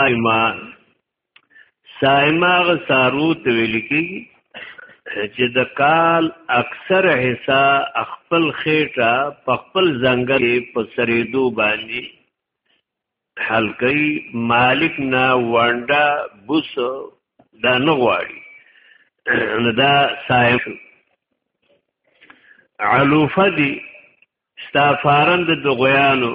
سایما سایما غ سارو ته ویل کیږي چې د کال اکثر حصہ خپل خېټه په خپل ځنګل په سریدو باندې حل کوي مالک نه وانډا بوس دا نه غواړي نو دا صاحب علوفه دي ستافارند د غویانو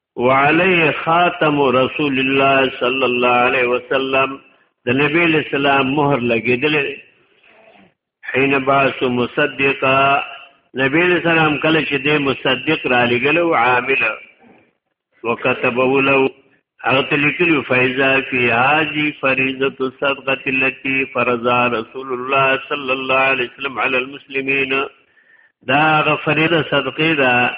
وعليه خاتم رسول الله صلی الله علیه وسلم د نبی اسلام مهر لګیدل حين باس مصدقا نبی اسلام کله چې د مصدق را لګلو عامل وكتبه له هغه تلکلی فیضا فی هاجی فریضه الصدقه التي فرضها رسول الله صلی الله علیه وسلم علی المسلمین دا غفریده صدقه ده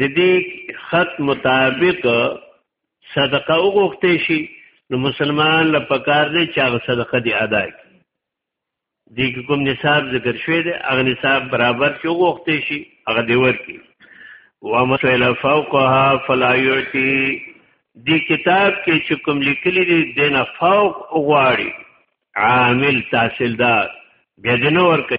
د دې خط مطابق صدقه وغوښتې شي نو مسلمان له پکار دی چې هغه صدقه دی ادا کړي دې کوم نصاب ذکر شوی دی هغه نصاب برابر چې وغوښتې شي هغه دی ورکی ومسئل فوقها فلا يعطي دې کتاب کې چې کوم لیکلي دي دنه فوق غواړي عامل تحصیلدار بیا دې نو ورکړي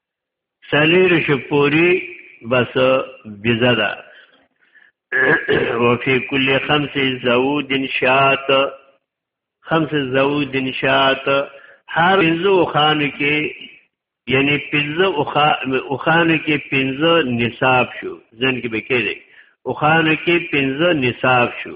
سلیر شپوری بس بزا دا وفی کل خمس زود شات خمس زود شات هر پنځو خانو کې یعنی پنځه اوخانو کې پنځه نصاب شو ځن کې به کېږي اوخانو کې پنځه نصاب شو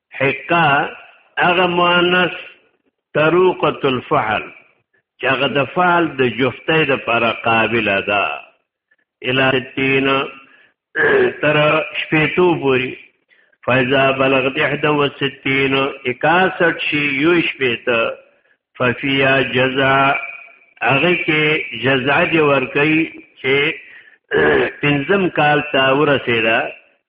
حقا هغه مؤنث طروقه الفعل چې هغه د فعل د جفتۍ لپاره قابل ده الاتین تر شپېتو پوري فاذا بلغت 61 61 شي یو شپېته ففیا جزاء هغه کې جزاء دی ورکي چې پنځم کال تا ورسېدا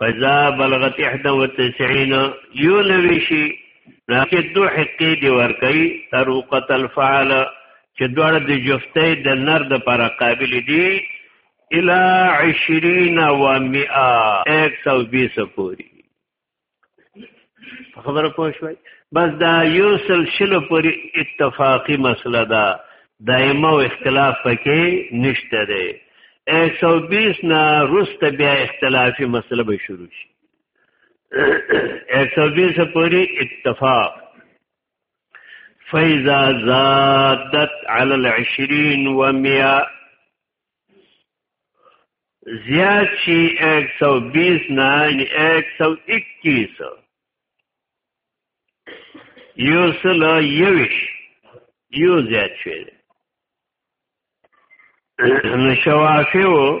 فزا بلغت 91 یو نوی شي راکه دو حقې دی ورکي طرقت الفعل چې دوړ د جفتې د نر د پر قابل دي الى 20 و 100 120 پوری په خبره پوه شوي بس دا یو سل شلو پورې اتفاقی مسله ده دایمه او اختلاف پکې نشته دی 120 نه روسته بیا اختلافي مسله به شروع شي 120 پوری اتفاق فیضا زادت علی العشرین و میا زیاد شي 120 نه یعنی 121 یو سل یوش یو زیاد شي نو شوافیو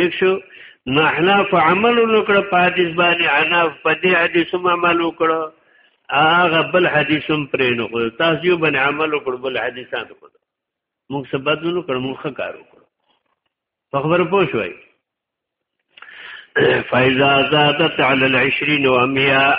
ٹھیک شو نو احناف عمل وکړه په حدیث باندې احناف په دې حدیث عمل وکړه هغه بل حدیث هم پرې نه خو تاسو یو باندې عمل وکړ بل حدیثان کو موږ څه بدل وکړ موږ ښه کار وکړ په خبره پوه شوي فاذا زادت على العشرين ومئه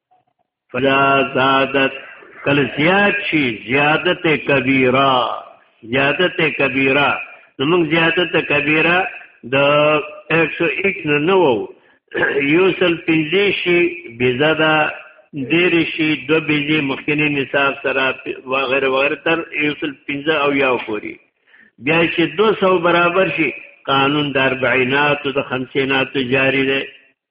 فلا زادت کل زیاد شي زیادت کبیره زیادت کبیره نو موږ زیادت کبیره د 101 نه نو یو سل پنځه شي بزاده دیر شي دو بیزی مخکنی نصاب سره وغیره وغیره تر یو سل پنځه او یاو پوری بیا چې 200 برابر شي قانون د 40 ناتو د 50 ناتو جاری دی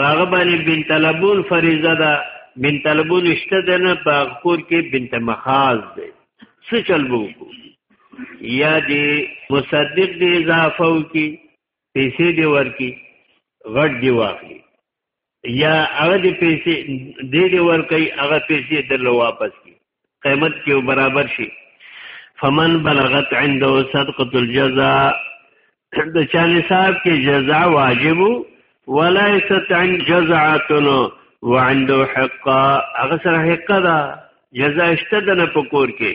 پاغه باندې بنت لبون فریضه ده بنت لبون شته ده نه پاغ کور کې بنت مخاز ده څه چل بو یا دی مصدق دی اضافه وکي پیسې دی ورکی غټ دی واخلي یا هغه دی پیسې دی دی ورکی هغه پیسې دل واپس کی قیمت کې برابر شي فمن بلغت عنده صدقه الجزاء د چا نصاب کې جزاء واجب ولا يستطيع جزعه وعنده حق هغه سره حق ده جزاء شته د نه پکور کې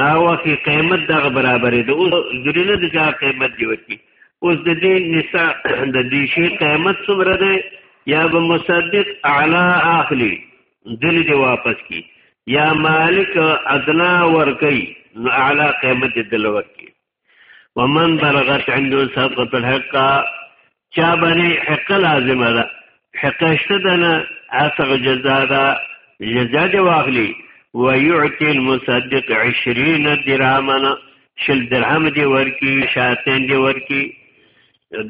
دا وخت قیمت دغه برابرې د اوس ځری نه د چا قیمت دی وتی اوس د دې نساء د دې شی قیمت څومره دی یا به مصدق اعلی اخلي دلی دی واپس کی یا مالک ادنا ور کوي نو اعلی قیمت دل ور کوي ومن بلغت عنده سبقت الحقه چا باندې حق لازمه ده حق شته ده نه اصغ جزا ده جزا دی واخلي ويعطي المصدق 20 درهما شل درهم دی ورکی شاتن دی ورکی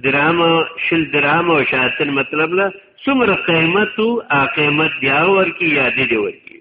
درهم شل درهم او شاتن مطلب لا څومره قیمت او قیمت بیا ورکی یاد دی ورکی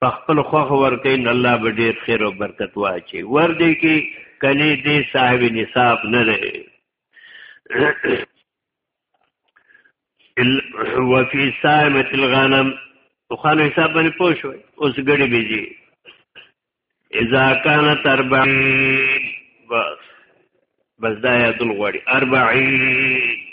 په خپل خوخه ورکې نو الله به ډیر خیر او برکت واچي ور دې کې کني دې صاحب نصاب نه لري وفي سائمه الغنم وخان حساب باندې پوه شو اوس ګړي بيزي اذا كانت 40 بس بس دا یادول غواړي 40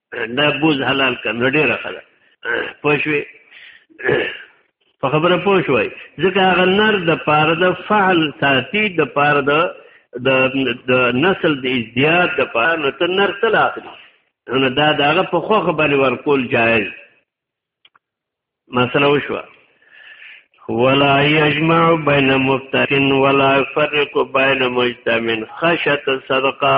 دا بوز حلال کنه ډیره خلا پښوی په خبره پوه شوي ځکه هغه نر د پاره د فعل ساتي د پاره د د نسل د ازدیاد د پاره نو ته نر څه لاخلي نو دا دغه په خوخه باندې ورکول جایز مسله وشوه ولا يجمع بين مفتق ولا يفرق بين مجتمع خشت صدقه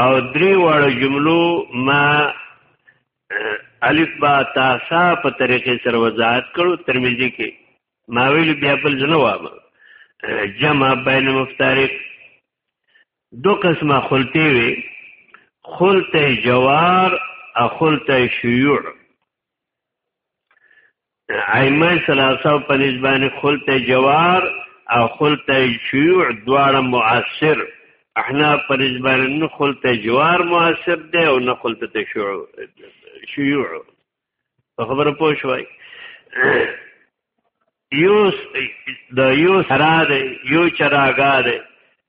او درې واړو جملو ما الف با تاسا په طریقې سره وضاحت کړو ترمذی کې ما ویل بیا بل نه وام جمع بین مفترق دو قسمه خلطی وی خلطه جوار او خلطه شیوع ائمه ثلاثه په نسبانه خلط جوار او خلط شیوع دواړه مؤثر احنا په نسبانه نه خلط جوار مؤثر دی او نه خلط تشیوع شیوع په خبره پوه شوي یو د یو سره دی یو چراګا دی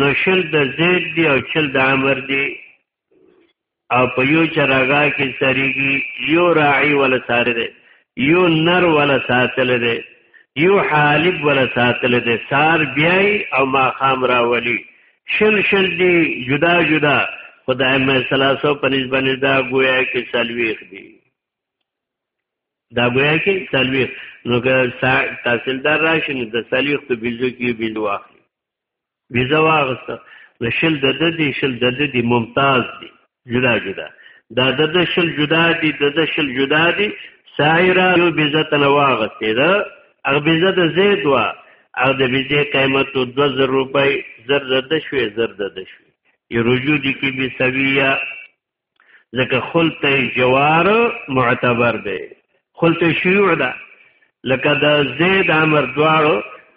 نو شل د زید دی او شل د عمر دی او په یو چراغا کې سریږي یو راعي ولا ساره دی یو نر ولا ساتل دی یو حالب ولا ساتل دی سار بیای او ما خام راولی شل شل دی جدا جدا خدای مې سلاسو په نسبت دا گویا کې سلويخ دی دا ګویا کې سلوي نو که تحصیلدار راشي نو د سلوي ته بيزو کې بيزو واخلي بيزو واغسته نو شل د د دي شل د د دي ممتاز دي جدا جدا دا د د شل جدا دي د د شل جدا دي سایرا یو بيزه تل واغسته دا هغه بيزه د زید وا او د بيزه قیمت 2000 روپۍ زر زر د شوي زر د شوي یو رجو دي کې بي سویه ځکه خلط جوار معتبر دی خلط شیوع ده لکه د زید امر دواړو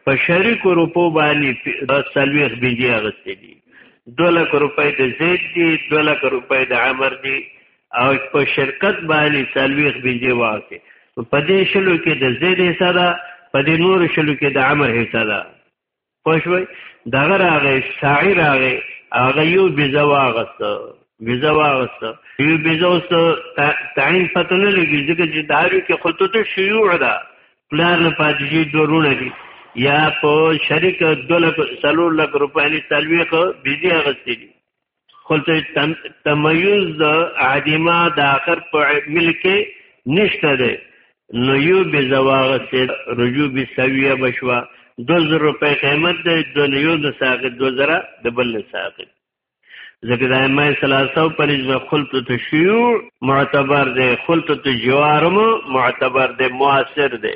په شریکو روپو باندې د سلویخ بنجي اغستې دي دو لک روپۍ د زید دي دو لک روپۍ د عمر دي او په شرکت باندې سلویخ بنجي واغستې په دې شلو کې د زید حصہ ده په دې نور شلو کې د عمر حصہ ده پوه شوي دغه راغی ساعي راغی هغه یو بیزه واغسته بیزه واغسته یو بیزه اوس تعین پته نه لګي ځکه چې داري کې خطوط شیوع ده پلار نه پاتې دورونه دي یا په شریک دولک سلور لک روپیانی تلویق بیزی اغستی دی خلته تمیز د عدیمه د اخر په ملک نشته ده نو یو به زواغ سي رجوع به سویه بشوا 2000 روپے قیمت ده د یو د ساقط 2000 د بل ساقط ځکه د ائمه ثلاثه په نسبت خلط تشیع معتبر ده خلط تجوارم معتبر ده موثر ده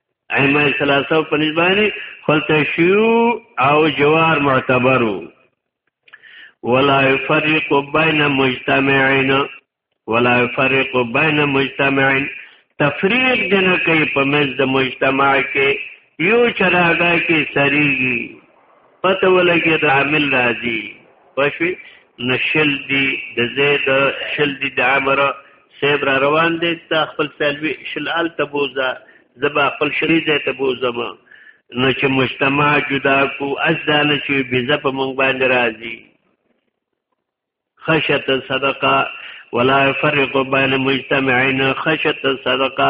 ائمه ثلاثه په نسبانه خلته شیوع او جوار معتبرو ولا يفرق بين مجتمعين ولا يفرق بين مجتمعين تفریق دنه کوي په مز د مجتمع کې یو چراغا کې سریږي پته ولګي د عامل راځي پښوی نشل دی د زید شل دی د عمره سیب را روان دی ته خپل سلوي شلال ته بوزا زبا خپل شری ځای ته بوزم نو چې مجتمع جدا کو از دا نه چې بیزه په مونږ باندې راځي خشت صدقه ولا يفرق بين مجتمعين خشت صدقه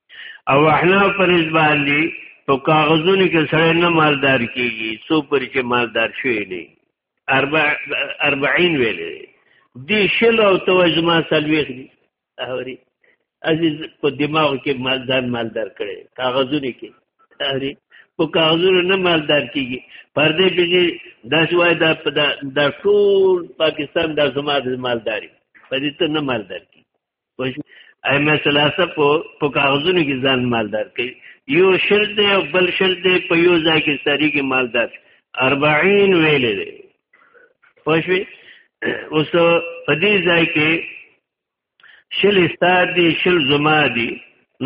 او احنا پرز باندې په کاغذونو کې سره نه مالدار کیږي څو پر چې مالدار شوی نه اربع 40 ویلې دی شل او توجما سلويخ دي اوري عزیز په دماغ کې مالدار مالدار کړي کاغذونو کې اوري په کاغذونو نه مالدار کیږي پردې پیږي دا شوای دا د ټول پاکستان د زماد مالداري پدې ته نه مالدار کیږي ائمه ثلاثه په په کاغذونو کې ځان مالدار کوي یو شرط دی او بل شرط دی په یو ځای کې سری کې مالدار 40 ویلې دی پښوی اوس په دې ځای کې شل استاد دي شل زما دي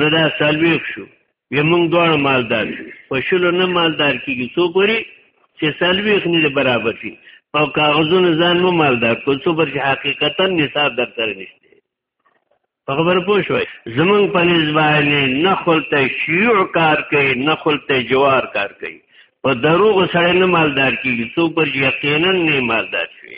نو دا سالويخ شو بیا موږ دواړه مالدار په شلو نه مالدار کیږي څو پوری چې سلويخ نه برابر شي او کاغذونه ځان مو مالدار کو څو پر حقیقتا نصاب در سره نشته په خبر پوه شوي زمونږ په نسبانه نه خلته شیوع کار کوي نه خلته جوار کار کوي په دروغ سره نه مالدار کیږي څو پر یقینا نه مالدار شي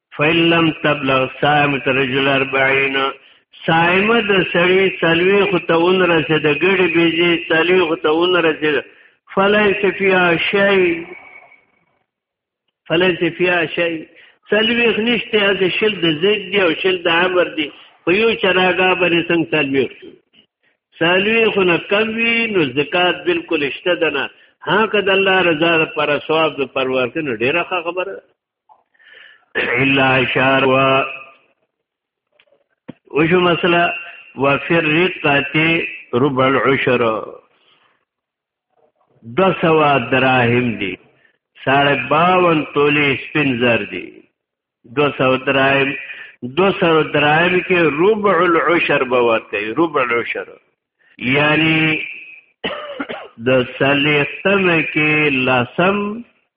فإن لم تبلغ صائمة الرجل 40 صائمه د سړی سلوي خو ته اون رسې د ګړي بيزي سلوي خو ته اون رسې فليس فيها شيء فليس فيها شيء سلوي نشته هغه شل د زید دی او شل د عمر دی په یو چراغا باندې څنګه سلوي سلوي خو نه کم وی نو زکات بالکل شته دنه ها کد الله رضا پر ثواب د پرورتنه ډیره خبره الا اشار و وشو مسله وفي الرقه ربع العشر دو سوا دراهم دی ساڑھ باون تولی سپین زر دی دو سو دراهم دو سو دراهم کې ربع العشر به ورکي ربع العشر یعنی د سلیختم کې لسم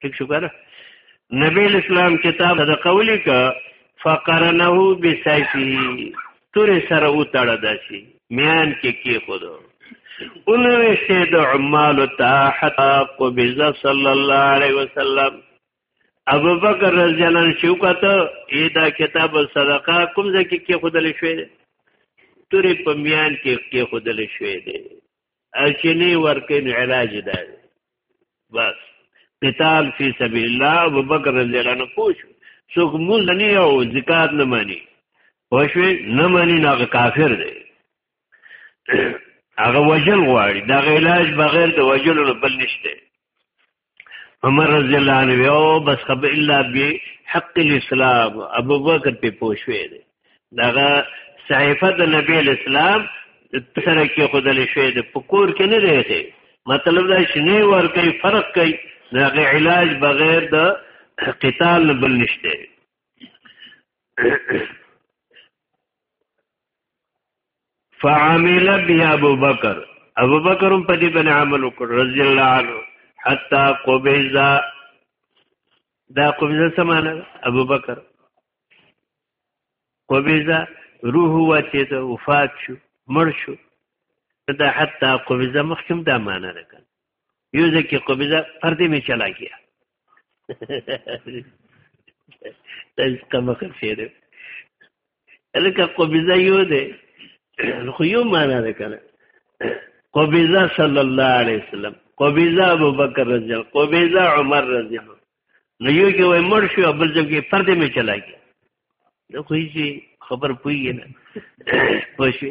ٹھیک شو کنه نبی اسلام کتاب د قولی کا فقرنه بسیفه تور سره او تړه داسي میان کې کې خود اونوي شه د عمال تا حتا قبض صلی الله علیه وسلم ابو بکر رضی الله عنه شو کته دا کتاب صدقه کوم ځکه کې خود لې شوې تورې په میان کې کې خود لې شوې دي او چې نه ورکې نو علاج دا دی بس قتال فی سبیل الله ابو بکر رضی الله عنه پوښ څوک موږ نه یو زکات نه مانی پښوی نه مانی نه کافر دی هغه وجل غواړي دا علاج بغیر د وجلو بل نشته عمر رضی الله عنه یو بس خب الا بی حق الاسلام ابو بکر په پوښوي دي داغه صحیفه د نبی اسلام سره کې خدل شوی د پکور کې نه دی مطلب دا شنی ور کوي فرق کوي داغه علاج بغیر د قتال بل نشته فعمل بیا ابو بکر ابو بکر هم په دې باندې عمل وکړ رضی الله عنه حتا قبیزا دا قبیزا سمانه ابو بکر قبیزا روح واته ته وفات شو مړ شو دا حتا قبیزا مخکم دا معنی ده یو ځکه قبیزا پردې می چلا کیه دا هیڅ کمه خفې دی لکه قبیزه یو دی خو یو معنا ده کنه قبیزه صلی الله علیه وسلم قبیزه ابو بکر رضی الله قبیزه عمر رضی الله نو یو کې وای مر شو بل ځل کې پردې مې چلاګي نو خو یې خبر پوي نه پښې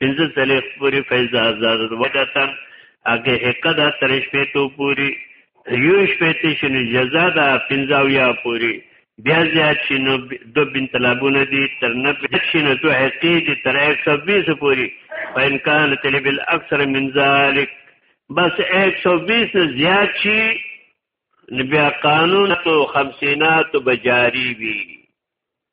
پنځه ځلې پوری فیضا زادت وجتن اګه حقدا تر شپې تو پوری یو شپې ته شنو جزا دا پنځاویا پوری بیا زیات شنو دو بنت لابونه دي تر نه پټ شنو تو حقې دي تر 120 پوری فین کان تل بل اکثر من ذلک بس 120 نه زیات شي بیا قانون تو خمسینات بجاری وی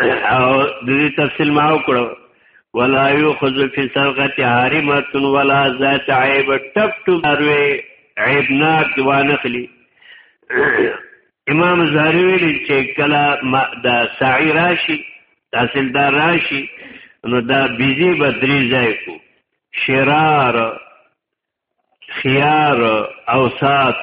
او د دې تفصیل ما وکړو ولا یوخذ فی سرقت حرمت ولا ذات عیب ټپ ټپ اروي عیب ناک دوانه خلی امام زهری ویل چې کله دا سعی راشي تحصیلدار راشي نو دا بیزی به درې ځای کو شرار خيار او سات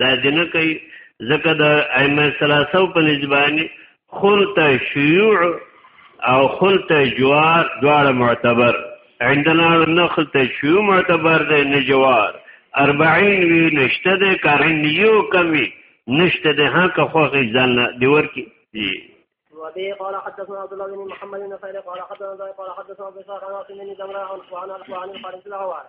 دا دینه کوي ځکه د ائمه ثلاثه په نسبانه خلط شیوع او خلط جوار دواړه معتبر عندنا نه خلط شیوع معتبر دی نه جوار 40 وی نشته د کارن یو کمی نشته د ها که خو ځان دی ورکی دی وبه قال حدثنا عبد الله بن محمد بن خير قال حدثنا قال حدثنا ابو اسحاق عن عاصم بن زمرة عن عن عن الحارث الهواري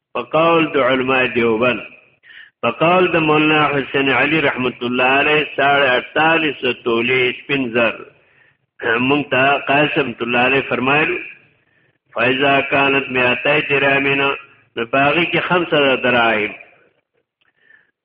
په قول د علماء دیوبند په قول د مولانا حسین علی رحمت الله علیه 48 تولی سپین زر مونږ ته قاسم الله علیه فرمایلو فایزا کانت میاتای درامین نو باغی کې 500 دراهم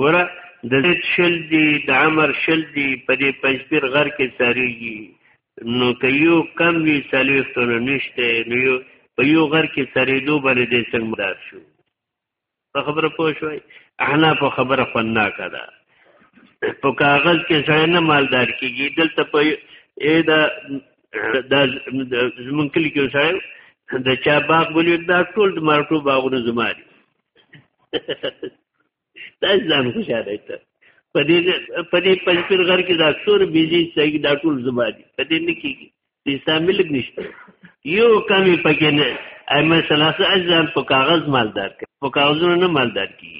ګوره د زید شل دی د عمر شل دی په دې پنځپیر غر کې ساریږي نو که یو کم وی څلوېښتو نه نشته نو یو په یو غر کې ساریدو باندې دې څنګه مدار شو په خبره پوه شوي احنا په خبره خناکه ده په کاغذ کې سړی نه مالدار کېږي دلته په اې دا د زمونږ کلي کې سړی د چا باغ بولي دا ټول د مارټو باغونه زما دي تاسو ځان خوشاله کړئ په دې په دې پنځپیر غر کې دا څور بيزي چې دا ټول زما دي په دې نه کېږي د اسلامي لګ نشته یو کمی پکې نه ایم سلاسه اجزان په کاغذ مالدار کړي په کاغذونو نه مالدار کړي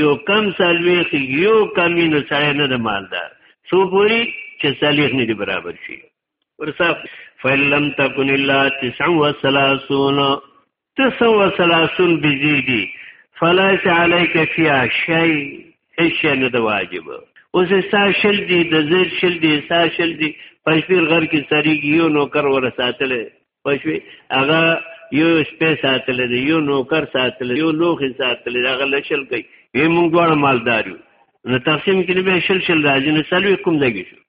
یو کم سالوي یو کمی نو سړی نه مالدار سو پوری چې صالح نه دی برابر شي ورصاف فلم تکن الا 39 ته سو وسلاسون بزیدی فلیس علیک فیا شی هیڅ نه د واجب اوس ستا شل دی د زیر شل دی ستا شل دی پښپیر غر کې سریږي یو نوکر ور ساتل پښوی هغه یو سپې ساتل دی یو نوکر ساتل یو لوخ ساتل هغه لشل کوي یې موږ دواړه مالدار یو نو تقسیم کې به شل شل راځي نو سلوي کوم ځای شو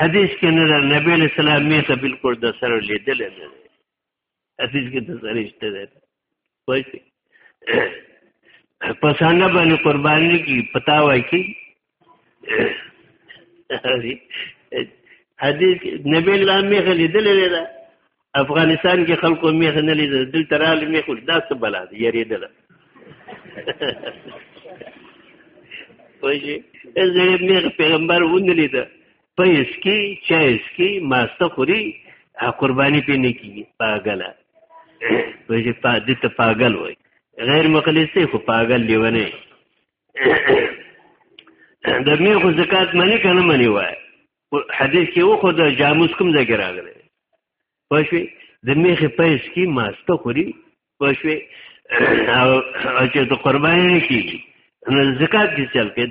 حدیث کې نه ده نبی علیہ السلام میخه بالکل د سره لیدل نه ده حدیث کې د سره اشته ده وایي پسانه باندې قرباني کی پتا وای کی حدیث نبی الله میخه لیدل نه ده افغانستان کې خلکو میخ نه لید دل ترال میخ دا څه بلا دی یریدل پوجي زه میخ پیغمبر ونه لید پیس کی چایس کی ماسته خوري قرباني پې نه کیږي پاګلا پوجي پا دې ته پاګل وای غیر مخلص خو پاګل لیونه د میخ زکات منی کنه منی وای حدیث کې و خو د جاموس کوم ځای کې راغلی پوه شوې د میخې پیس کې ماسته خوري پوه شوې او چې د قرباني نه کېږي نو زکات کې چل کې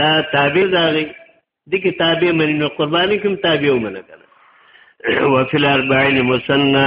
دا تابع داغي د کې تابع منې نو قرباني کوم تابع ومنه کنه وفي الاربعين مسنه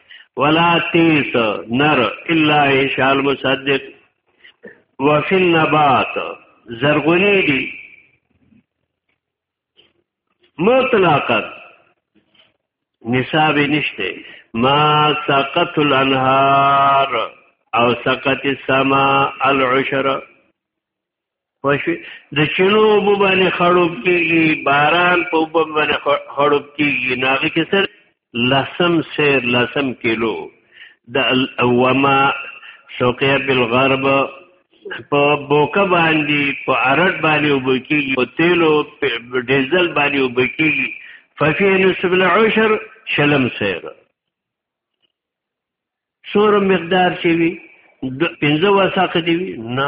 ولا تيس نر الا ان شاء المصدق وفي النبات زرغونی دي مطلقت نصاب نشته ما سقط الانهار او سقط السماء العشر پښې د چینو وبو باندې خړوب کېږي باران په وبو باندې خړوب کېږي ناغه کې سر لسم سیر لسم کیلو د الاوما شوقیه بالغرب په بوکه باندې په ارټ باندې وبو کېږي په تیلو ډیزل باندې وبو کېږي ففي نسب العشر شلم سیر سور مقدار شي وي 15 وساقه دی نه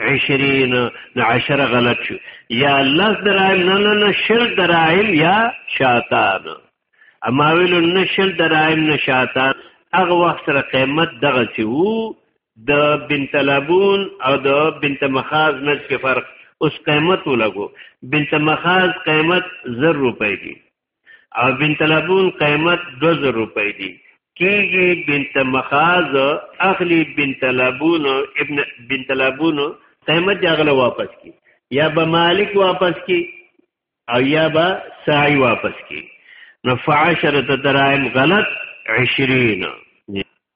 عشرین نه عشر غلط شو یا لس دراهم نه نه نه شل دراهم یا شاتان اما ویلو نه شل دراهم نه شاتان هغه وخت سره قیمت دغه سی وو د بنت لبون او د بنت مخاز نه څه فرق اوس قیمت ولګو بنت مخاز قیمت 0 روپۍ دی او بنت لبون قیمت 2000 روپۍ دي کیږي بنت مخاز اخلی بنت لبون ابن بنت لبون قیمت دی اغله واپس کی یا به مالک واپس کی او یا به سعی واپس کی نو فعشرت دراهم غلط 20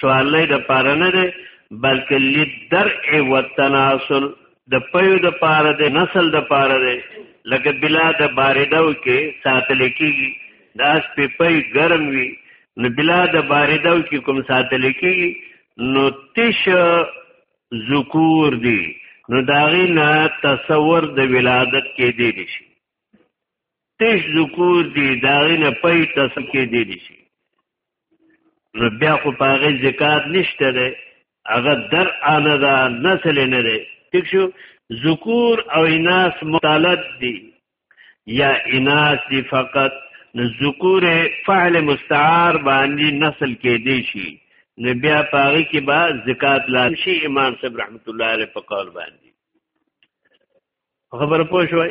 سوالۍ د پاره نه دی بلکې لدرع و تناسل د پیو د پاره دی نسل د پاره دی لکه بلا د باردو کې ساتل کېږي د اس په پي ګرم وي نو بلا د باردو کې کوم ساتل کېږي نو تش ذکور دي نو داغي نه تصور د ولادت کې دی دي شي تش ذکور دي داغي نه پي تصور کې دی دي شي نو بیا خو پاغه زکات نشته ده هغه در انا ده نسل نه ده ٹھیک شو ذکور او اناث مطالب دي یا اناث دي فقط نو ذکور فعل مستعار باندې نسل کې دي شي نو بیا پاغه کې با زکات لا شي امام صاحب رحمت الله علیه په قول باندې خبر پوه شوي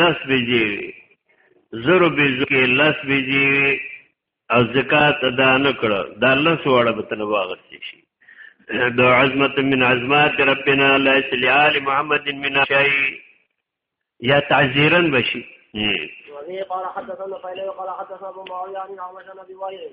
لس بجې وي زرو بجو کې لس بجې وي او زکات ادا نه کړو دا لس وړه به تنه واغستې شي د عظمت من عظمات ربنا لا سلیال محمد من شای یا تعزیرا بشي وبه قال حدثنا فإليه قال حدثنا أبو معاوية عن عمش بن أبي وائل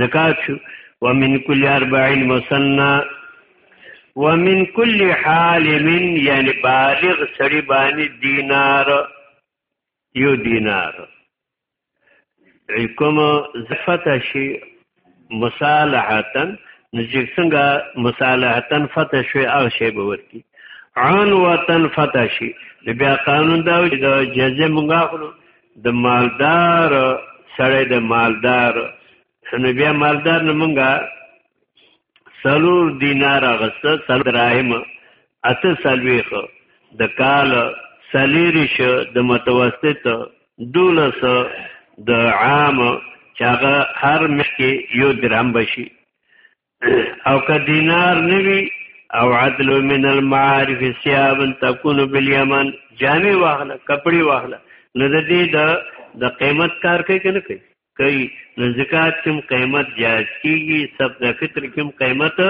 زکات شو ومن کل اربعین مسنا ومن کل حالم یعنی بالغ سړی باندې دینار یو دینار کوم زفته شي مصالحتن نو چې څنګه مصالحتن فتح شوی هغه شی به ورکی عن وطن فتح شي بیا قانون دا چې د جزې مونږه خلو د مالدار سړی د مالدار نو بیا مالدار نه مونږه سلور دینار غسته سل دراهم اته سلويخ د کال سلیریش د متوسط دولس د عام چاغه هر مخکې یو درهم بشي او که دینار نوی او عدل من المعارف سیابا تكون بالیمن جامع واخله کپڑے واخله نو د دې د د قیمت کار کوي کنه کوي کوي نو زکات کوم قیمت جائز کیږي سب د فطر کوم قیمت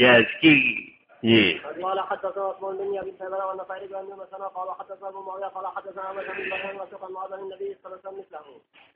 جائز کیږي جی قال حدثنا عثمان بن ابي سلمة والنصاري بن مسلم قال حدثنا ابو معاويه قال حدثنا عمرو بن بكر وثق المعاذ النبي صلى الله عليه وسلم مثله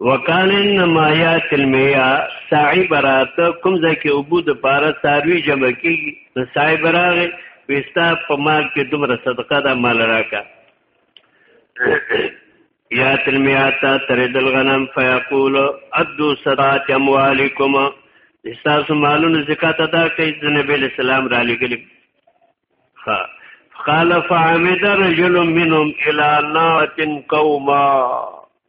وکان انما یات المیا سعی برات کوم ځکه او بود پارا ساروی جمع کی سعی براغ وستا په مال کې دومره صدقه دا مال راکا یات المیا تا تر دل غنم فیقول ادو صدات اموالکم استاس مالون زکات ادا کوي د نبی اسلام را لګل ها قال فعمد رجل منهم الى ناعه قوما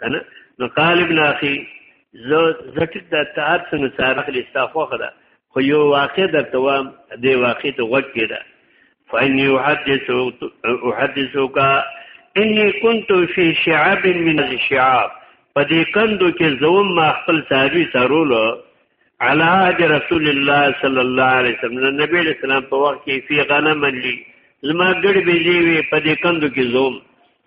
کنه نو قال ابن اخي زه زټیک د تعارف څخه سارخ لستا خوخه ده خو یو واقع در توام دی واقع ته وګ کړه فإن يحدثك أحدثك إني كنت في شعاب من الشعاب په دې کندو کې زوم ما خپل صحابي سرولو علی عهد رسول الله صلی الله علیه وسلم نبی علیہ السلام په وخت کې فی غنم لی زما ګډ بیلی وی په دې کندو کې زوم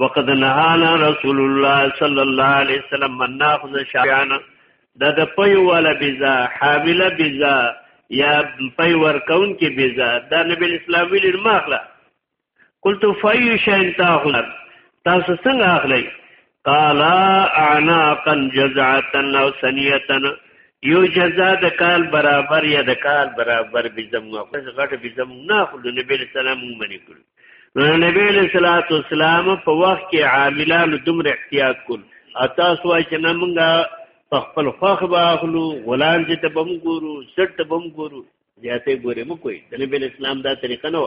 وقد نهانا رسول الله صلی الله علیه وسلم من ناخذ شعانا دا د پي ولا بيزا حامله بيزا یا پي ور کون کې بيزا دا نبی اسلام ویل ماخله قلت فای شین تاخذ تاسو څنګه اخلي قال اعناقا جزعه او سنيه یو جزا د کال برابر یا د کال برابر به زمو خو غټ به زمو نه خو د نبی اسلام منی کړ نو نبی صلوات والسلام په وخت کې عاملانو دومره احتیاط کول اتا سوای چې نه مونږه په خپل خوخ به اخلو غلام چې ته بم ګورو سټ ته بم ګورو زیاته ګورې مو کوي د نبی اسلام دا طریقه نه و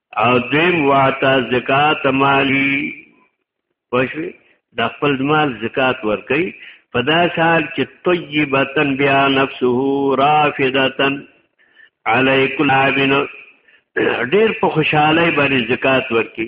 او دیم واتا زکات مالی پښوی د خپل مال زکات ورکي په دا حال چې طیبتن بیا نفسه رافدتن علیک العابن ډیر په خوشحالي باندې زکات ورکي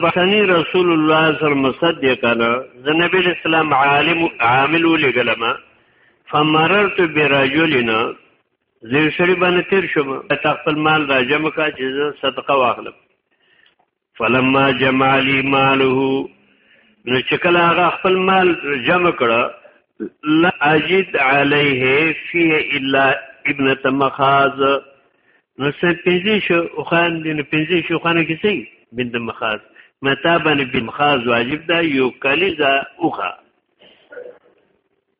بخنی رسول الله صلی الله علیه وسلم مصدقنا د نبی اسلام عالم عامل لګلما فمررت برجلنا زیر شری باندې تیر شوم ته خپل مال راجم کا چې صدقه واخلم فلما جمع لي ماله نو چې کله هغه خپل مال جمع کړه لا اجد عليه فيه الا ابنه مخاز نو سه پنځه شو او خان دین پنځه شو خان کې سي بنت مخاز متابن بمخاز واجب ده یو کلیزه اوخه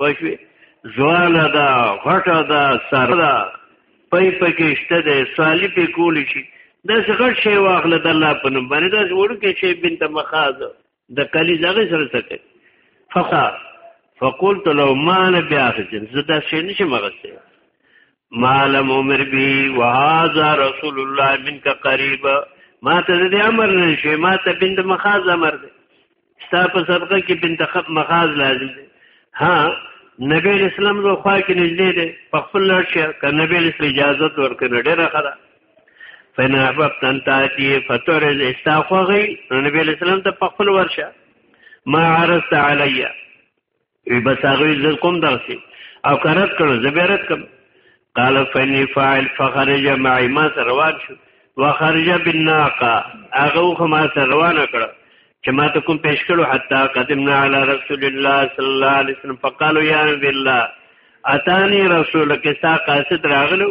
پښوی زواله دا غټه دا سر دا پای پکې شته ده سوالی په کول شي دا څنګه شی واخله د الله په نوم باندې دا ورکه شی بنت مخاز د کلی زغه سره سکه فقا فقلت لو ما انا باخذ زدا شی نشم غسه ما لم امر بي وهذا رسول الله منك قريب ما ته دې امر نه شي ما ته بنت مخاز امر دي ستا په سبقه کې بنت خب مخاز لازم دي ها نبی اسلام زو خوا کې نږدې دي په خپل لار شي ک نبی اسلام اجازه ورکړي ډېره خره فین احباب تنتا چی فتور استا خوغی نبی علیہ السلام ته پخپل ورشه ما عرضت علی وی بس هغه زر کوم درسي او کرت کړو زبرت کوم قال فني فاعل فخرج معي ما سره روان شو وخرج بالناقه هغه خو ما سره روان کړ چې ما ته کوم پیش کړو حتا قدمنا على رسول الله صلى الله عليه وسلم فقالوا يا نبي الله اتاني رسولك سا قاصد راغلو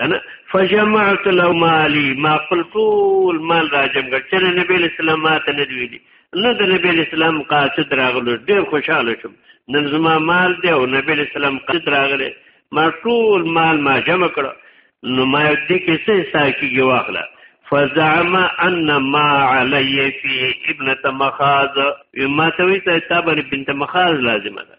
کنه فجمعت لو مالي ما خپل ټول مال را جمع کړ چې نبی اسلام ماته نه دی ویلي نه د نبی اسلام قاصد راغلو ډیر خوشاله شم نن زما مال دی او نبی اسلام قاصد راغله ما ټول مال ما جمع کړ نو ما دې کې څه ساکیږي واخله فزعم ان ما علی فی ابنه مخاز ما ته وی ته تابر بنت مخاز لازمه ده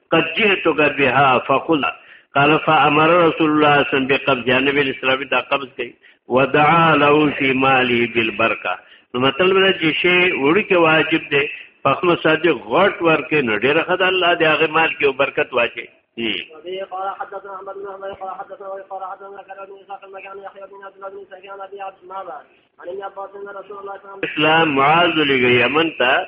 قد جئتك بها فخذ قال فامر رسول الله صلى الله عليه وسلم بقبض جانب الاسلام دا قبض کړي ودعا له في مالي بالبركه نو مطلب دا چې شی وړي کې واجب دی په خپل صادق غټ ورکې نه ډېر خدای الله دې هغه مال کې برکت واچي وبه قال حدثنا احمد بن حنبل قال حدثنا وقال حدثنا كلام بن اسحاق المكان يحيى بن عبد الله بن سفيان ابي عبد ماما عن ابن عباس ان رسول الله صلى الله عليه وسلم اسلام معاذ لګي یمن ته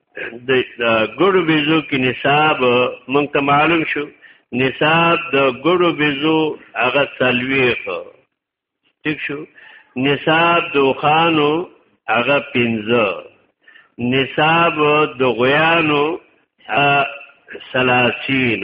د ګړو بيزو کې نصاب مونږ ته معلوم شو نصاب د ګړو بيزو هغه سلويخ ټیک شو نصاب د خانو هغه پنځه نصاب د غیانو سلاسین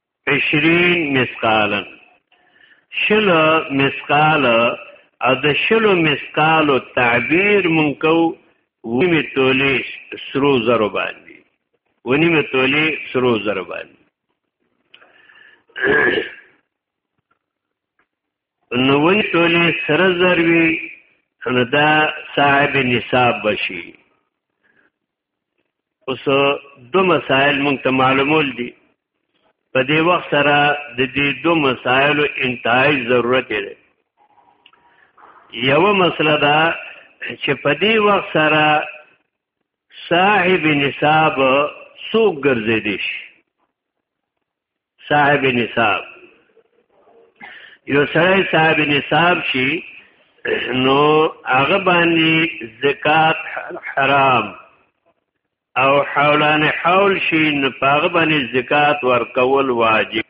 20 مثقالا شل مثقال او د شلو مثقالو تعبیر مونږ کو ونیمه تولی سرو زرو باندې ونیمه تولی سرو زرو باندې نو ونی تولی سره زر وی نو دا صاحب نصاب بشي اوس دو مسائل مونږ ته معلومول دي په دې وخت سره د دې دو مسائلو انتهای ضرورت دی یو مسله دا چې په دې وخت سره صاحب نصاب څوک ګرځې دي شي صاحب نصاب یو سړی صاحب نصاب شي نو هغه باندې زکات حرام او حولان حول شي نو هغه باندې زکات ورکول واجب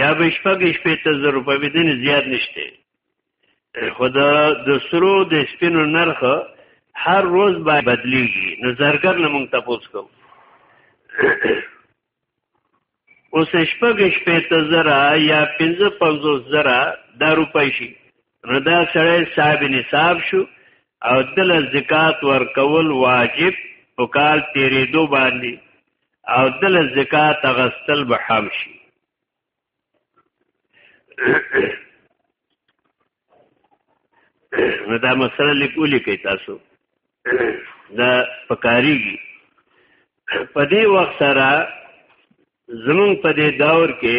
یا به شپږ شپې ته زر روپۍ به دین زیات نشته خو د د سرو د سپینو نرخ هر روز به بدلیږي نو زرګر نه مونږ تاسو کو اوس شپږ شپې ته زر یا 55 زر د روپۍ شي نو دا سړی صاحب نصاب شو او دل زکات ورکول واجب په کال تیرې دو باندې او دل زکات غستل به حرام شي نو دا مسله لیکولې کوي تاسو دا پکاريږي په دې وخت سره زمون په دې دور کې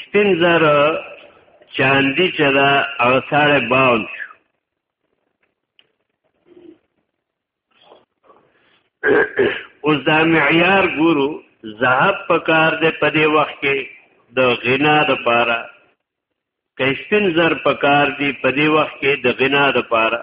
سپین زر چاندی چې دا او ساړه باون شو اوس دا معیار ګورو ذهب په کار دی په دې وخت کې د غنا د پاره کیسپین زر په کار دی په دې وخت کې د غنا د پاره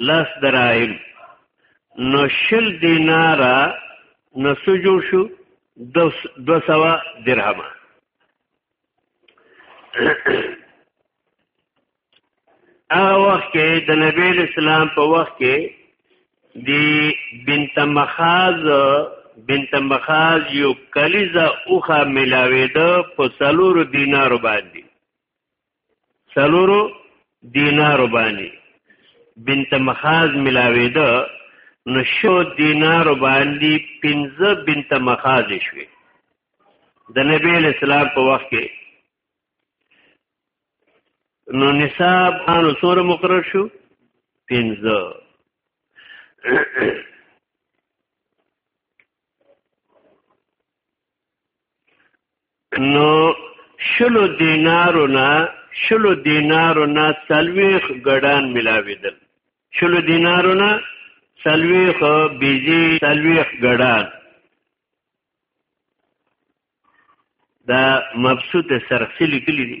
لس دراهم نو شل دینارا نو سو جوړ شو دو سوا درهمه هغه وخت کې د نبی اسلام په وخت کې دی بنت مخاز بنت مخاز یو کلیزه اوخه ملاویده په سلور دینار باندې سلورو دینارو باندې بنت مخاز ملاویده نو شو دینارو باندې پنځه بنت مخاز شوي د نبی اسلام په وخت کې نو نصاب انو سور مقرر شو پنځه نو شلو دینارو نه شلو دینارو نه سلویخ ګډان ملاویدل شلو دینارو نه سلویخ بیزی سلویخ ګډان دا مبسوط سرخسی لیکلی دی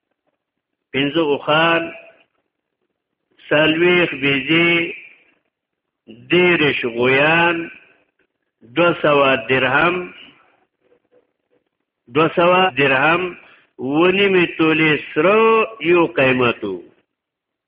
پنځه اوخان سالویخ بیزی دیرش غویان دو سوا درهم دو سوا درهم ونیمی تولی سرو یو قیمتو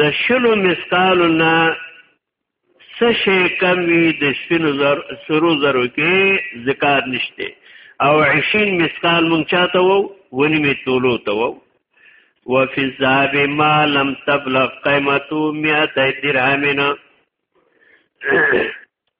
د شلو مثقالو نه څه شي کم وي د سپینو زر سرو زرو کې زکات نشته او 20 مثقال مونږ چاته وو ونی می تولو ته وو وفي الذهب ما لم تبلغ قيمته 100 درهم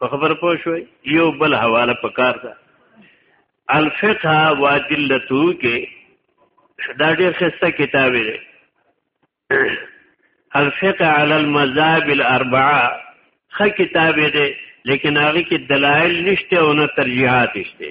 په خبر پوه شوي یو بل حواله پکار ده الفقه وادلته کې دا ډېر خسته کتاب دی الفقه علی المذاهب الاربعه خ کتاب دی لیکن هغه کې دلایل نشته او نه ترجیحات نشته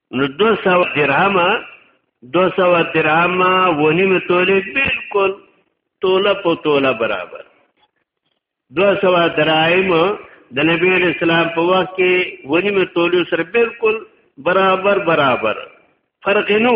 نو 200 درهم 200 درهم ونیم توله بالکل توله په توله برابر 200 دراهم د نبی اسلام په وخت کې ونیم توله سره بالکل برابر برابر فرق نو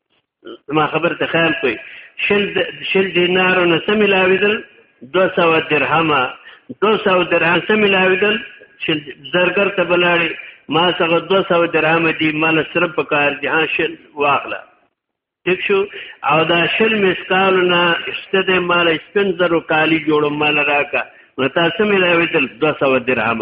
ما خبر ته خیال کوي شل شل دینارو نه سم لاویدل 200 درهمه 200 درهم سم لاویدل شل زرګر ته بلاړي ما څنګه 200 درهم دي مال سره په کار دي ها شل واخله ٹھیک شو او دا شل مسکال نه اشته د مال سپن زرو کالی جوړو مال راکا نو تاسو مې راوېدل 200 درهم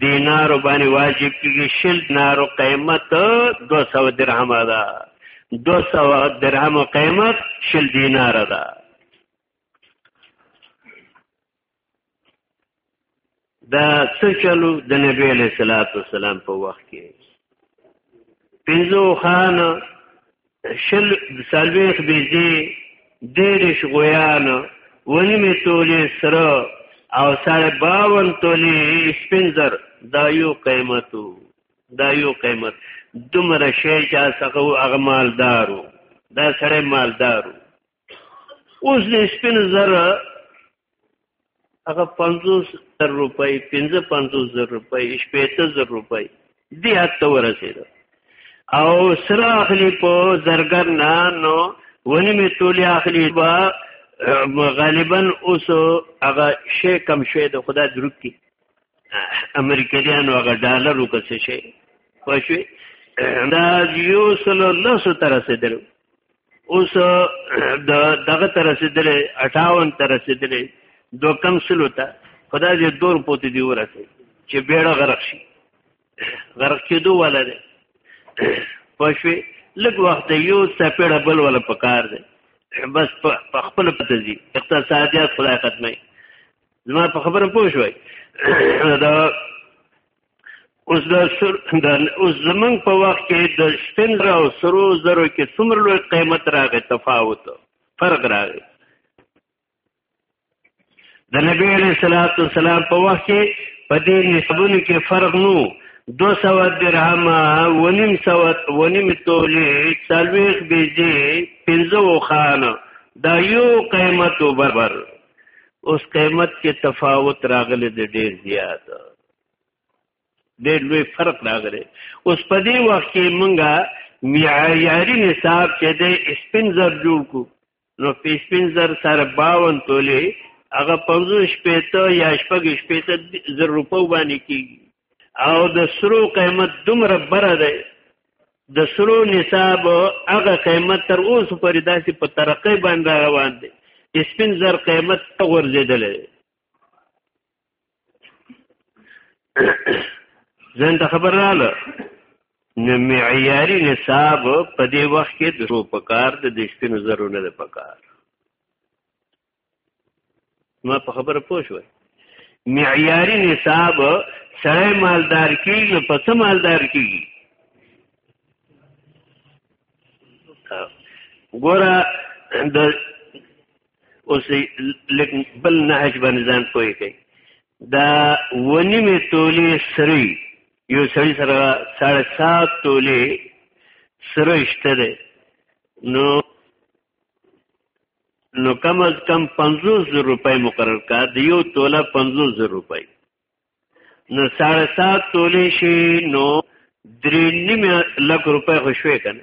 دینارو باندې واجب کیږي شل دینارو قیمت 200 درهم ده 200 درهم قیمت شل دینار ده دا څه چلو د نبی له صلوات والسلام په وخت کې پنځو خان شل سالویخ بیزی دیرش غویان ونیمی تولی سر او سای باون تولی سپینزر دا یو قیمتو دا یو قیمت دومره شی چې هغه مالدارو دا سره مالدارو اوس دې سپین زر هغه 50 زر روپۍ 55 زر روپۍ 60 زر روپۍ دې حتی ورسېده او سره اخلي په زرګر نه نو ونی می تولی اخلي با غالبا اوس هغه شی کم شوی د خدا درک کی امریکایانو هغه ډالر وکړ شي پښوی دا یو سل لسو تر رسیدل اوس د دغه تر رسیدلې 58 تر رسیدلې دو کم سلو ته خدای دې دور پوت دی ورسې چې بیړه غرق شي غرق کېدو ولري پښوی لږ وخت یو سپېړه بل ولا پکار دی بس په خپل پته دي اقتصادیات خدای ختمه زما په خبره پوه شوي دا اوس دا سر دا اوس زمنګ په وخت کې د سپین را او سرو زرو کې څومره لوی قیمت راغی تفاوت فرق راغی د نبی علیہ الصلوۃ والسلام په وخت کې په دې نسبونو کې فرق نو 200 درهم ونیم سوت ونیم تولې څلويخ بيجي پنځو خان دا یو قیمت برابر اوس قیمت کې تفاوت راغلی دی ډیر زیات ډېر لوی فرق راغلی اوس په دې وخت کې مونږه معیاري نصاب چې د اسپین زر جوړ کو نو په اسپین زر سره باون تولې هغه پنځو شپېته یا شپږ شپېته زر روپو باندې کېږي او د سرو قیمت دومره بره دی د سرو نصاب هغه قیمت تر اوسه پورې داسې په ترقۍ باندې روان دی اسپین زر قیمت ته ورزېدلی ځین ته خبر رااله نو معیاري نصاب په دې وخت کې د شو پکار د دشتینو زرو نه د پکار ما په خبره پوه شوئ معیاری نصاب سره مالدار کیږي په څه مالدار کیږي ګوره د اوس بل نهج باندې ځان پوي کوي دا ونی می تولی سری یو سړی سره ساړه سات تولی سره شته ده نو نو کم از کم 50000 روپۍ مقرر کا د یو توله 50000 روپۍ نو ساړه سات تولی شي نو درې نیمه لک روپۍ خوشوي کنه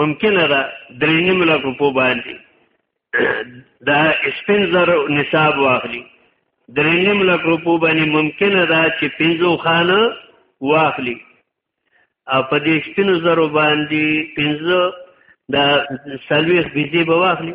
ممکنه ده درې نیم لک روپو باندې دا سپین زر نصاب واخلي درې نیم لک روپو باندې ممکنه ده چې پنځو خانه واخلي او په دې سپینو زرو باندې پنځه دا سلويخ بيزي به واخلي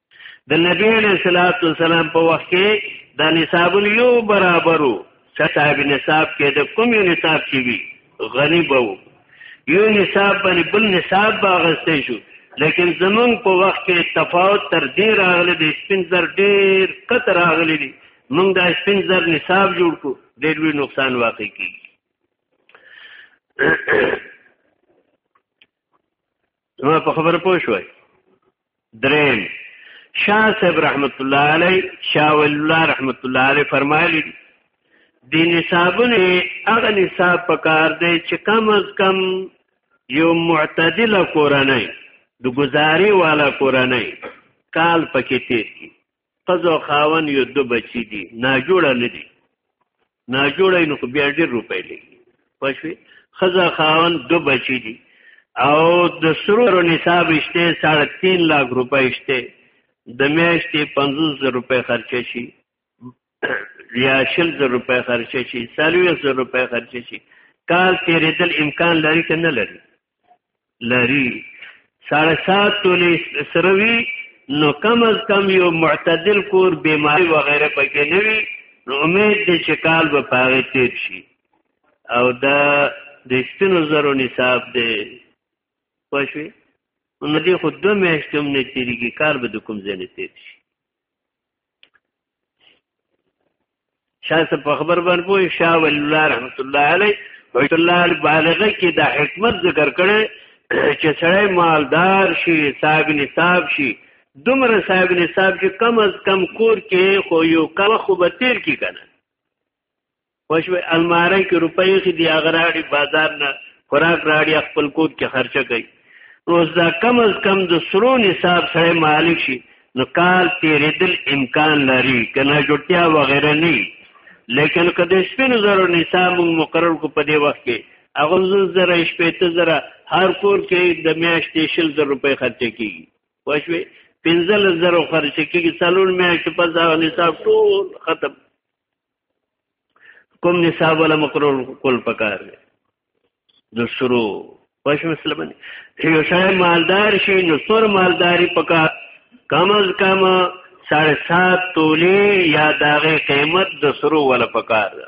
د نبی علیہ الصلوۃ والسلام په وخت کې د نصاب یو برابرو کتاب نصاب کې د کوم یو نصاب چې وی غنی بو یو نصاب باندې بل نصاب باغسته شو لیکن زمون په وخت کې تفاوت تر دې راغلی د سپینزر ډیر کتر راغلی دی موږ د سپینزر نصاب جوړ کو ډیر وی نقصان واقع کی زما په خبره پوه شوي دریم شاه صاحب رحمت الله علی شاه الله رحمت الله علی فرمایلی دی نصابونه هغه نصاب پکار دی چې کم از کم یو معتدله کورنۍ د گزاري والا کورنۍ کال پکې تیر کی قضا خاون یو دو بچی دی نا جوړه نه دی نا جوړه نو خو بیا ډیر روپۍ لګي پښوی خزا خاون دو بچی دی او د سرور نصاب شته 3.5 لاکھ روپۍ شته د میاشتې 50000 روپۍ خرچ شي یا 20000 روپۍ خرچ شي 30000 روپۍ خرچ شي کال تیرېدل امکان لري که نه لري لري ساړه سات تولې سروي نو کم از کم یو معتدل کور بیماری و غیره پکې نه وي نو امید دې چې کال به پاره تیر شي او دا د سپینو زرو نصاب دی پښوی نو دې خو دوه میاشتې هم نه تیریږي کار به د کوم ځای نه تیر شي شاه صاحب په خبر باندې پوه شاه ولی الله رحمت الله علیه بیت الله البالغه کې د حکمت ذکر کړي چې سړی مالدار شي صاحب نصاب شي دومره صاحب نصاب چې کم از کم کور کې خو یو کله خو به تیر کی کنه خوشوي الماری کې روپۍ خې دی اغراړي بازار نه خوراک راړي خپل کوټ کې خرچه کوي اوس دا کم از کم د سرو نصاب سره مالک شي نو کال تیرېدل امکان لري کنه جوړتیا وغیره نه لیکن کله سپینو زرو نصاب مقرر کو په دې وخت کې هغه زو زره شپېته زره هر کور کې د میاشتې شل زر روپۍ خرچ کیږي خوشوي پنځل زر خرچ کیږي څلور میاشتې په ځای نصاب ټول ختم کوم نصاب ولا مقرر کول پکار دی د شروع پښه مسله باندې یو شای مالدار شي نو سور مالداری پکا کم از کم ساڑھے سات تولی یا داغه قیمت د سرو ولا پکار ده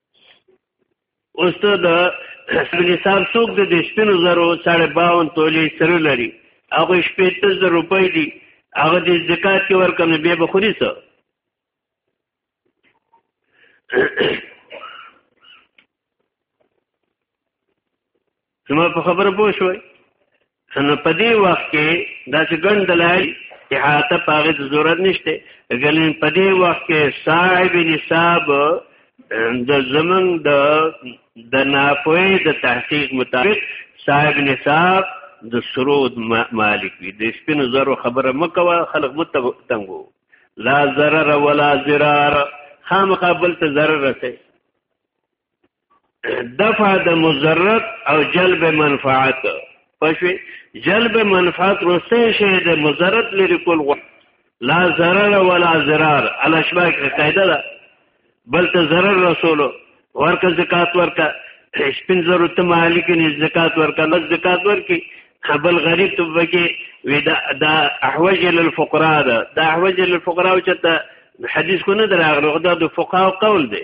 اوس ته د نصاب څوک د دې سپینو زرو ساړه باون تولې سره لري هغه شپې ته زر روپۍ دي هغه د زکات کې ورکنه به به خوري څه زما په خبره پوه شوي نو په دې وخت کې دا چې ګڼ دلایل احاطه پاغې ته ضرورت نشته ګلین په دې وخت کې صاحب نصاب د زمنګ د د ناپوهې د تحقیق مطابق صاحب نصاب د سرود مالک وي د سپینو زرو خبره مکوه خلق متنګو لا ضرر ولا ضرار خامخا بل ته ضرر رسي دفع د مضرت او جلب منفعت پښوی جلب منفعت ورسته شي د مضرت لري کول غو لا ضرر ولا ضرار الاشباک قاعده ده بل ته ضرر رسولو ورکه زکات ورکه سپین زرو ته مالک نه زکات ورکه لږ زکات ورکه خبل غریب ته بګي ودا دا احوج للفقراء دا, دا احوج للفقراء چې ته حدیث کو نه دراغله دا د فقها قول دی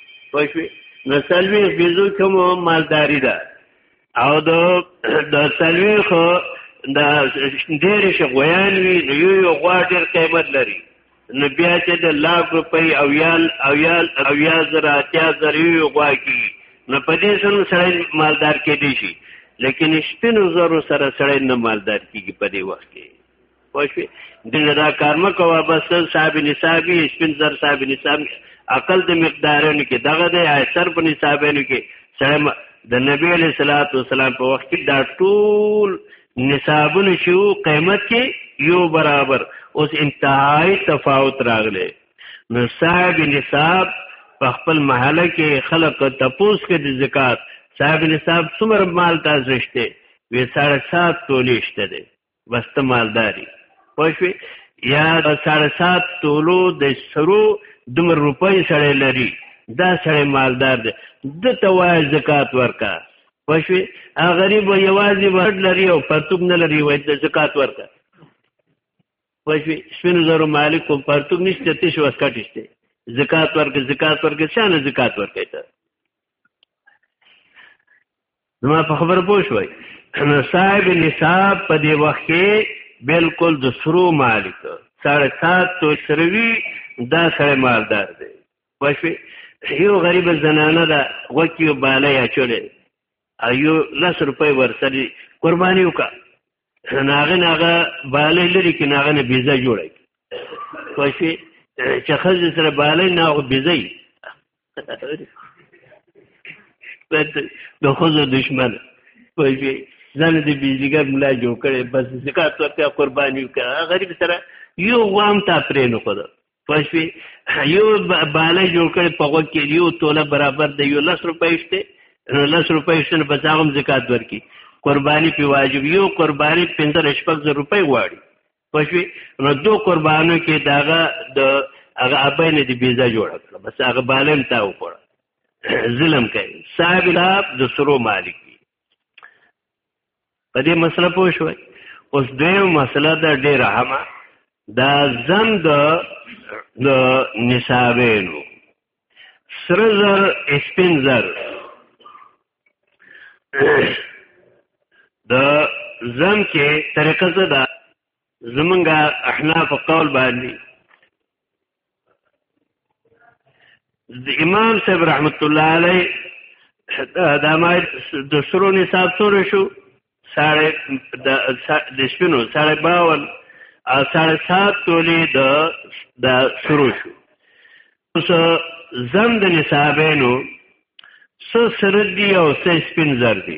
پښوی نو سلوی بیزو کوم مالداری ده او د د سلوی خو د ډېر شي غویان وی نو یو یو غوا ډېر قیمت لري نو بیا چې د لاک روپۍ او یال او یال او یا زر اتیا زر یو غوا کی نو په دې سره سړی مالدار کېدی شي لیکن سپینو زرو سره سړی نه مالدار کیږي په دې وخت کې پښوی دې دا کار مکوا بس صاحب نصابي سپین زر صاحب نصاب عقل د مقدارونو کې دغه د اثر په نصابونو کې سره د نبی علیہ الصلوۃ والسلام په وخت کې دا ټول نصابونه شو قیمت کې یو برابر اوس انتهایی تفاوت راغلی نو صاحب نصاب په خپل محله کې خلق تپوس کې د زکات صاحب نصاب څومره مال تاسو شته وی ساړه سات تولې شته دی بس ته مالداری پوه شوې یا د ساړه سات تولو د سرو دومره روپۍ سړی لري دا سړی مالدار دی ده ته وایه زکات ورکه پوه شوې هغه غریب به یوازې ورډ لري او پرتوک نه لري وایي د زکات ورکه پوه شوې سپینو زرو مالک کوم پرتوک نشته تش وسکټ شته زکات ورکه زکات ورکه چا نه زکات ورکه ته زما په خبره پوه شوي نو صاحب نصاب په دې وخت کې بالکل د سرو مالک ساړه سات تو سروي دا سره مالدار دی پوه شوي یو غریب زنانه ده وکی یو بالا یا چولې ایو لس روپۍ ورسري قرباني وکړه ناغه ناغه بالې لري کې ناغه نه بيزه جوړه خوشي چې خزه سره بالې ناغه بيزه د خوزه دشمن خوشي ځان دې بيزګر ملا جوړ کړي بس زکات ورته قرباني وکړه غریب سره یو وام تا پرې نه خور پښوی یو بالا جوړ کړي په غو کې یو توله برابر دی یو لس روپۍ شته نو لس روپۍ شته په ځاغم زکات ورکي قرباني په واجب یو قرباني 15 شپږ روپۍ غواړي پښوی نو دو قربانو کې داغه د هغه ابای نه دی بیزا جوړ کړ بس هغه بالم تا وکړ ظلم کوي صاحب الاب د سرو مالک دی په دې مسله پوه شوي اوس دویم مسله ده ډېره همه دا زم د د نصابینو سره زر اسپین زر د زم کې طریقه څه ده زمونږه احناف قول باندې د امام صاحب رحمت الله علی د مای د سرو نصاب سره شو ساړه د شپنو ساړه باول او ساړه سات تولې د د سرو شو اوس زم د نصابینو سو سر دی او سه سپین زر دی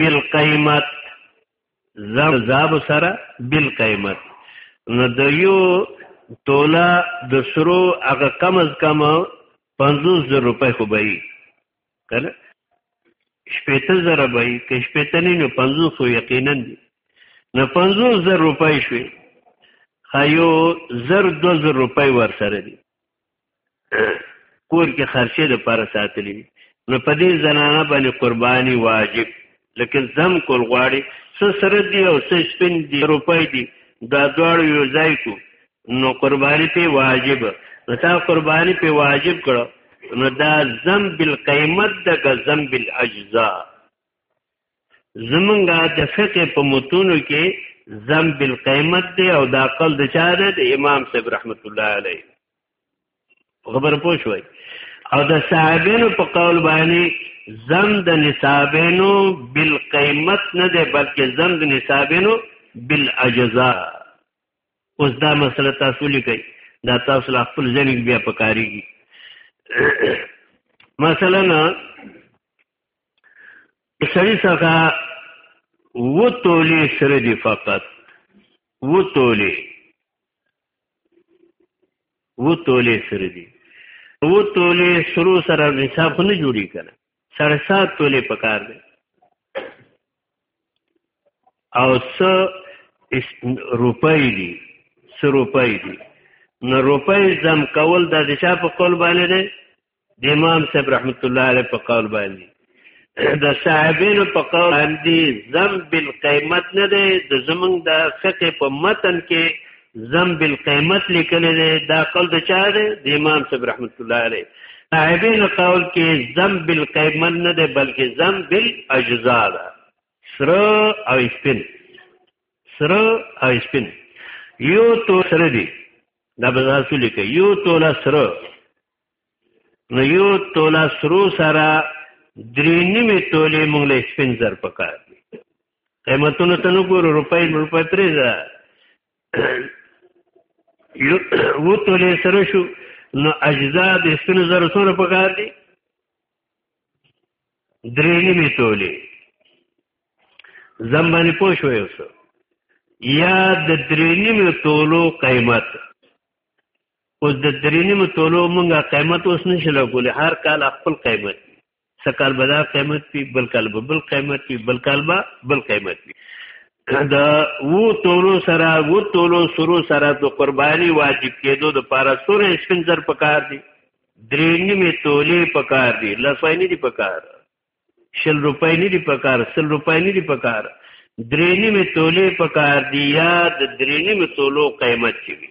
بالقیمت زاب زاب سره بالقیمت نو د یو تولا د سرو هغه کم از کم 50 زر روپۍ خو به یې کنه شپېته زره به یې که شپېته نه نو 50 خو یقینا دي نو 50 زر روپۍ شوي خایو زر دو زر روپۍ ور سره دي کور کې خرچه د پر ساتلی نو په دې زنانه باندې قرباني واجب لکه زم کول غواړي څه سره دی او څه سپین دی روپۍ دی دا دواړو یو ځای کو نو قرباني په واجب نو تا قرباني په واجب کړو نو دا زم بالقیمت دغه زم بالاجزاء زمونږه د فقه په متونو کې زم بالقیمت دی او دا قول د چا دی امام صاحب رحمت الله علیه خبر پوه شوي او د صاحبینو په قول باندې زم د نصابینو بالقیمت نه دی بلکې زم د نصابینو بالاجزا اوس دا مسله تاسو لیکئ دا تاسو لا خپل ځنګ بیا پکاريږي مثلا سړی څخه و تولې سره دی فقط و تولې و تولې سره دي و تولې سرو سره حساب نه جوړی کنه سره سات تولې پکار دي او س روپۍ دي س روپۍ دي نو روپۍ زم کول د دشا په قول باندې دي د امام صاحب رحمت الله علیه په قول باندې د صاحبینو په قول باندې زم بالقیمت نه دی د زمنګ د فقه په متن کې زم بالقیمت لیکل دی دا قول د چا دی د امام صاحب رحمت الله علیه صاحبینو قول کې زم بالقیمت نه دی بلکې زم بالاجزاء ده سره او سپین سره او سپین یو تو سره دی دا به تاسو لیکي یو توله سره نو یو تولا سرو سره درې نیمه تولې مونږ له سپین زر پکار دي قیمتونه ته نو ګورو روپۍ روپۍ پرې ده یو و تولې سره شو نو اجزا د سپین زر سره پکار دي درې نیمه تولې زمبانی پوه شو یو څه یا د درې نیمه تولو قیمت اوس د درینیم تولو مونږه قیمت اوس نشو لګولې هر کال خپل قیمت سکال به دا قیمت وي بل کال به بل قیمت وي بل کال به بل قیمت وي دا وو تولو سره وو تولو سرو سره د قرباني واجب کېدو د پاره سورې شپنځر پکار دي درې نیمه تولې پکار دي لسوي نه دي پکار شل روپۍ نه دي پکار سل روپۍ نه دي پکار درې نیمه تولې پکار دي یا د درې نیمه تولو قیمت چي وي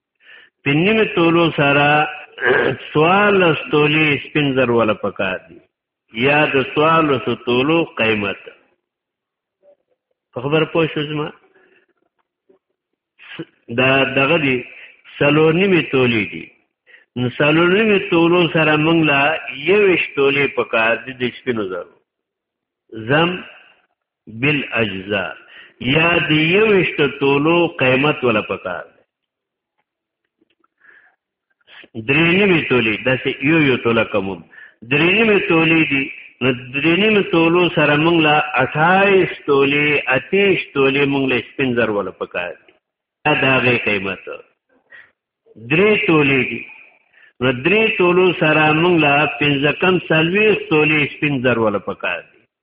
په نیمه تولو سره سوالس تولی سپین زر ولا پکار دي یا د سوالس تولو قیمت خبر پوه شو زما دا دغه دي سلو نیمه تولی دي نو سلو نیمه تولو سره موږ لا یوش تولی پکار دي د سپینو زر زم بالاجزاء یا د یوشت تولو قیمت ولا پکار درې نیمه تولی داسې یو یو توله کوم درې نیمه تولی دي نو درې نیمه تولو سره موږ لا 28 تولی 28 تولی موږ له سپینزر ولا پکار دي دا غي قیمت درې تولی دي نو درې تولو سره موږ لا 15 کم سلوي تولی سپینزر ولا پکار دي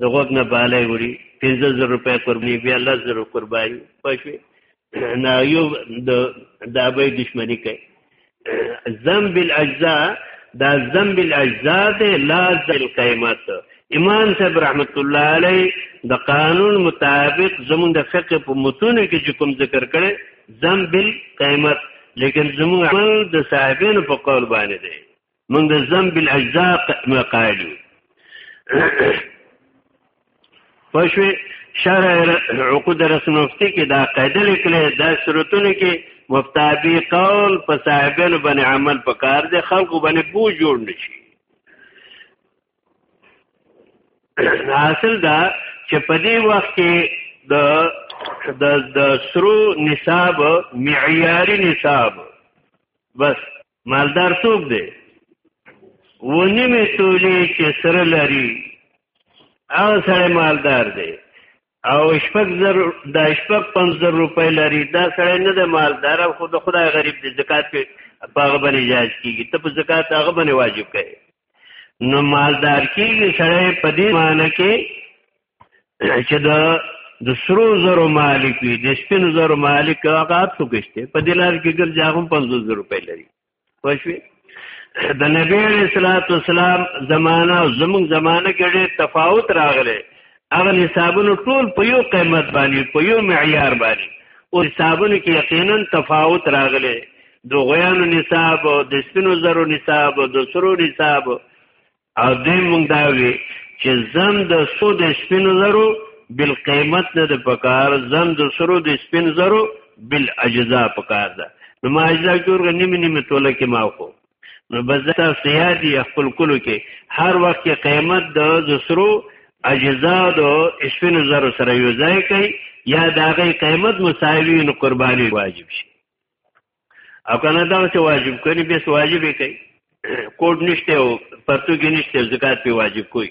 د غوږ نه بالای وړي 15000 روپۍ قرباني بیا 10000 قرباني پښوی نه یو د دابې دشمنی کوي ذنب الاجزاء دا ذنب الاجزاء ده لا ذل قیمت امام صاحب رحمت الله علی د قانون مطابق زمون د فقه په متونه کې چې کوم ذکر کړي ذنب القیمت لیکن زمون عمل د صاحبینو په قول باندې دی موږ د ذنب الاجزاء مقایل پښوی شرع عقود رسم مفتی کې دا قاعده لیکلې دا شروطونه کې مفتابی قول په صاحبانو باندې عمل پکار دي خلکو باندې بو جوړ نشي حاصل دا چې په دې وخت کې د د د سرو نصاب معیاري نصاب بس مالدار څوک دی ونی می تولی چې سره لري هغه سره مالدار دی او شپږ زر د شپږ پنځ زر روپۍ لري دا سره نه د مالدار او خود خدای غریب دی زکات په هغه باندې جایز کیږي ته په زکات هغه باندې واجب کړي نو مالدار کیږي سره په دې معنی کې چې دا د سرو زرو مالک وي د سپینو زرو مالک هغه څو کشته په دلار کې ګر ځاغم 50 زره روپۍ لري پښوی د نبی رسول الله زمانہ زمون زمانہ کې ډېر تفاوت راغلی هغه نصابونو ټول په یو قیمت باندې په یو معیار باندې او نصابونو کې یقینا تفاوت راغلی د غویانو نصاب او د سپینو زرو نصاب او د سرو نصاب او دوی مونږ دا وی چې زم د سو د سپینو زرو بل قیمت نه د پکار زم د سرو د سپین زرو بل اجزا پکار ده نو ما اجزا جوړ نیمه نیمه توله کې ما کو نو بزتا سیادی خپل کلو کې هر وخت کې قیمت د زسرو اجزا د سپین زرو سره یو ځای کوي یا د هغه قیمت مساوي نو قرباني واجب شي او کنه دا څه واجب کوي به څه واجب کوي کوډ نشته او پرتګي نشته زکات په واجب کوي